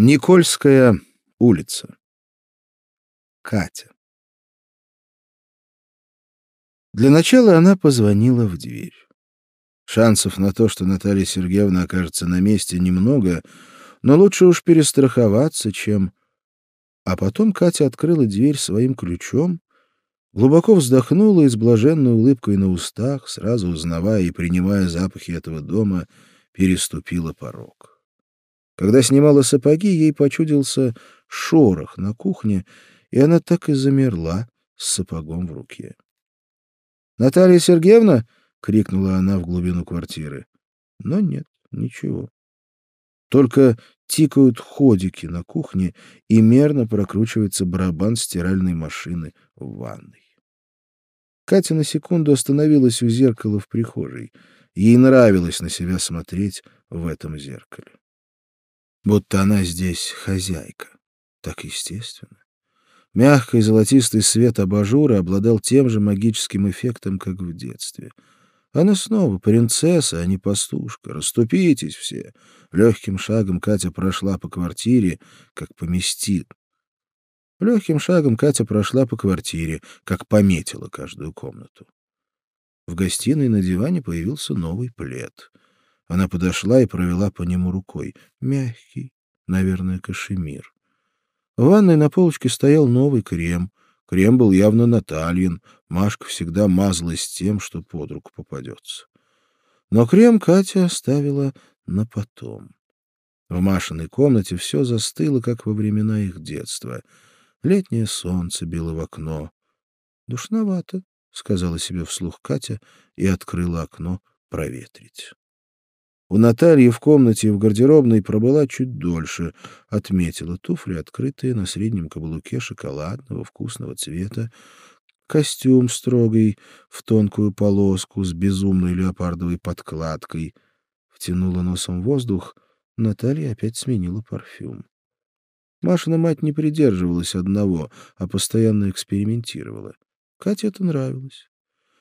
Никольская улица. Катя. Для начала она позвонила в дверь. Шансов на то, что Наталья Сергеевна окажется на месте, немного, но лучше уж перестраховаться, чем... А потом Катя открыла дверь своим ключом, глубоко вздохнула и с блаженной улыбкой на устах, сразу узнавая и принимая запахи этого дома, переступила порог. Когда снимала сапоги, ей почудился шорох на кухне, и она так и замерла с сапогом в руке. «Наталья Сергеевна!» — крикнула она в глубину квартиры. Но нет, ничего. Только тикают ходики на кухне, и мерно прокручивается барабан стиральной машины в ванной. Катя на секунду остановилась у зеркала в прихожей. Ей нравилось на себя смотреть в этом зеркале будто она здесь хозяйка. Так естественно. Мягкий золотистый свет абажура обладал тем же магическим эффектом, как в детстве. Она снова принцесса, а не пастушка. Раступитесь все. Легким шагом Катя прошла по квартире, как поместит. Легким шагом Катя прошла по квартире, как пометила каждую комнату. В гостиной на диване появился новый плед — она подошла и провела по нему рукой. Мягкий, наверное, кашемир. В ванной на полочке стоял новый крем. Крем был явно Натальин. Машка всегда мазалась тем, что под руку попадется. Но крем Катя оставила на потом. В Машиной комнате все застыло, как во времена их детства. Летнее солнце било в окно. «Душновато», — сказала себе вслух Катя и открыла окно проветрить. У Натальи в комнате и в гардеробной пробыла чуть дольше. Отметила туфли, открытые на среднем каблуке шоколадного вкусного цвета, костюм строгий в тонкую полоску с безумной леопардовой подкладкой. Втянула носом воздух, Наталья опять сменила парфюм. Машина мать не придерживалась одного, а постоянно экспериментировала. Кате это нравилось.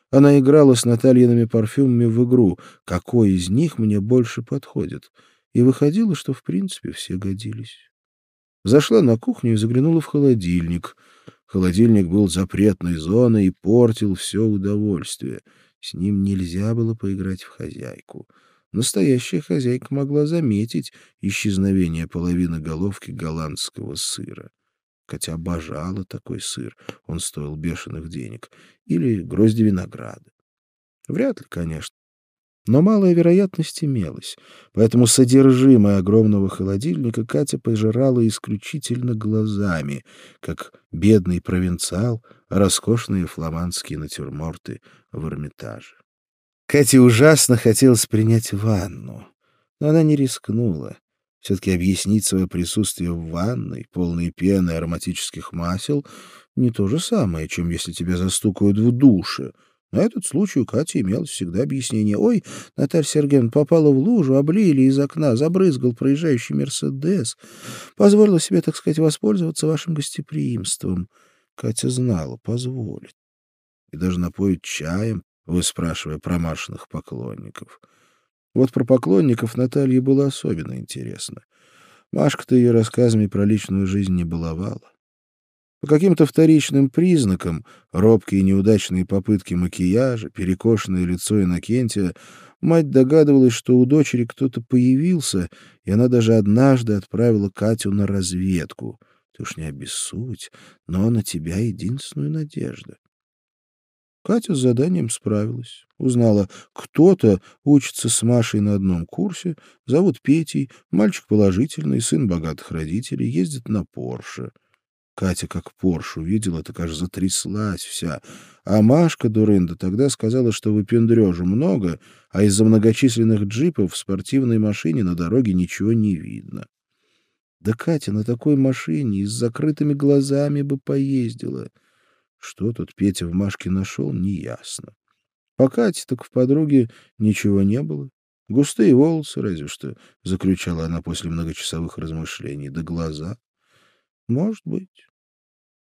Она играла с Натальиными парфюмами в игру, какой из них мне больше подходит, и выходило, что в принципе все годились. Зашла на кухню и заглянула в холодильник. Холодильник был запретной зоной и портил все удовольствие. С ним нельзя было поиграть в хозяйку. Настоящая хозяйка могла заметить исчезновение половины головки голландского сыра. Катя обожала такой сыр, он стоил бешеных денег, или грозди винограда. Вряд ли, конечно. Но малая вероятность имелась, поэтому содержимое огромного холодильника Катя пожирала исключительно глазами, как бедный провинциал роскошные фламандские натюрморты в Эрмитаже. Кате ужасно хотелось принять ванну, но она не рискнула. Все-таки объяснить свое присутствие в ванной, полной пены ароматических масел, не то же самое, чем если тебя застукают в душе. На этот случай у Кати имелось всегда объяснение. «Ой, Наталья Сергеевна попала в лужу, облили из окна, забрызгал проезжающий Мерседес. Позволила себе, так сказать, воспользоваться вашим гостеприимством». Катя знала, позволит. И даже напоить чаем, выспрашивая про Машиных поклонников — вот про поклонников Наталье было особенно интересно. Машка-то ее рассказами про личную жизнь не баловала. По каким-то вторичным признакам, робкие неудачные попытки макияжа, перекошенное лицо Иннокентия, мать догадывалась, что у дочери кто-то появился, и она даже однажды отправила Катю на разведку. Ты уж не обессудь, но на тебя единственная надежда. Катя с заданием справилась. Узнала, кто-то учится с Машей на одном курсе, зовут Петей, мальчик положительный, сын богатых родителей, ездит на Порше. Катя как Порш увидела, так аж затряслась вся. А Машка Дурында тогда сказала, что выпендрежу много, а из-за многочисленных джипов в спортивной машине на дороге ничего не видно. Да Катя на такой машине и с закрытыми глазами бы поездила — что тут Петя в Машке нашел, неясно. По Кате так в подруге ничего не было. Густые волосы, разве что, — заключала она после многочасовых размышлений, — да глаза. Может быть.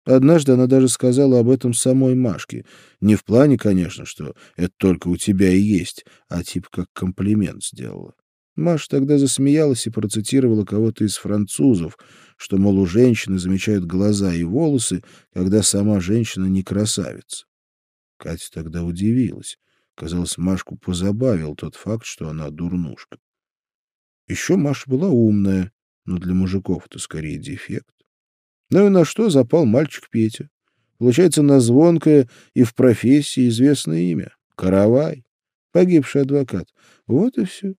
Однажды она даже сказала об этом самой Машке. Не в плане, конечно, что это только у тебя и есть, а типа как комплимент сделала. Маша тогда засмеялась и процитировала кого-то из французов, что, мол, у женщины замечают глаза и волосы, когда сама женщина не красавица. Катя тогда удивилась. Казалось, Машку позабавил тот факт, что она дурнушка. Еще Маша была умная, но для мужиков это скорее дефект. Ну и на что запал мальчик Петя? Получается, на звонкое и в профессии известное имя. Каравай. Погибший адвокат. Вот и все.